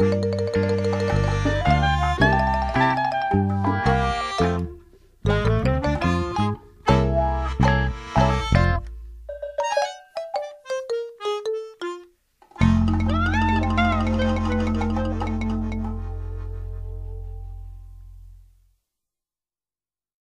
Música